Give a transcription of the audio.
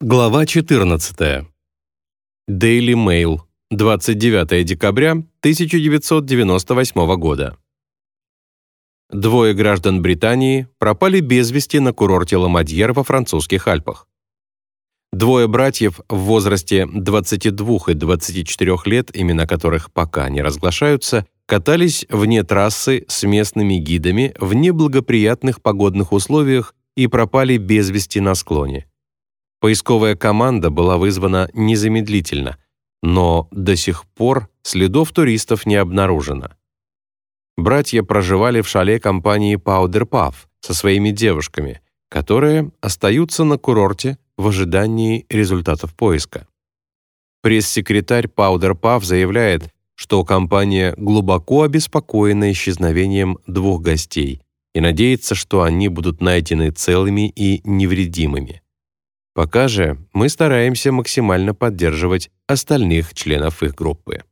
Глава 14. Daily Mail. 29 декабря 1998 года. Двое граждан Британии пропали без вести на курорте Ламадьер во французских Альпах. Двое братьев в возрасте 22 и 24 лет, имена которых пока не разглашаются, катались вне трассы с местными гидами в неблагоприятных погодных условиях и пропали без вести на склоне. Поисковая команда была вызвана незамедлительно, но до сих пор следов туристов не обнаружено. Братья проживали в шале компании Powder Puff со своими девушками, которые остаются на курорте в ожидании результатов поиска. Пресс-секретарь Powder Puff заявляет, что компания глубоко обеспокоена исчезновением двух гостей и надеется, что они будут найдены целыми и невредимыми. Пока же мы стараемся максимально поддерживать остальных членов их группы.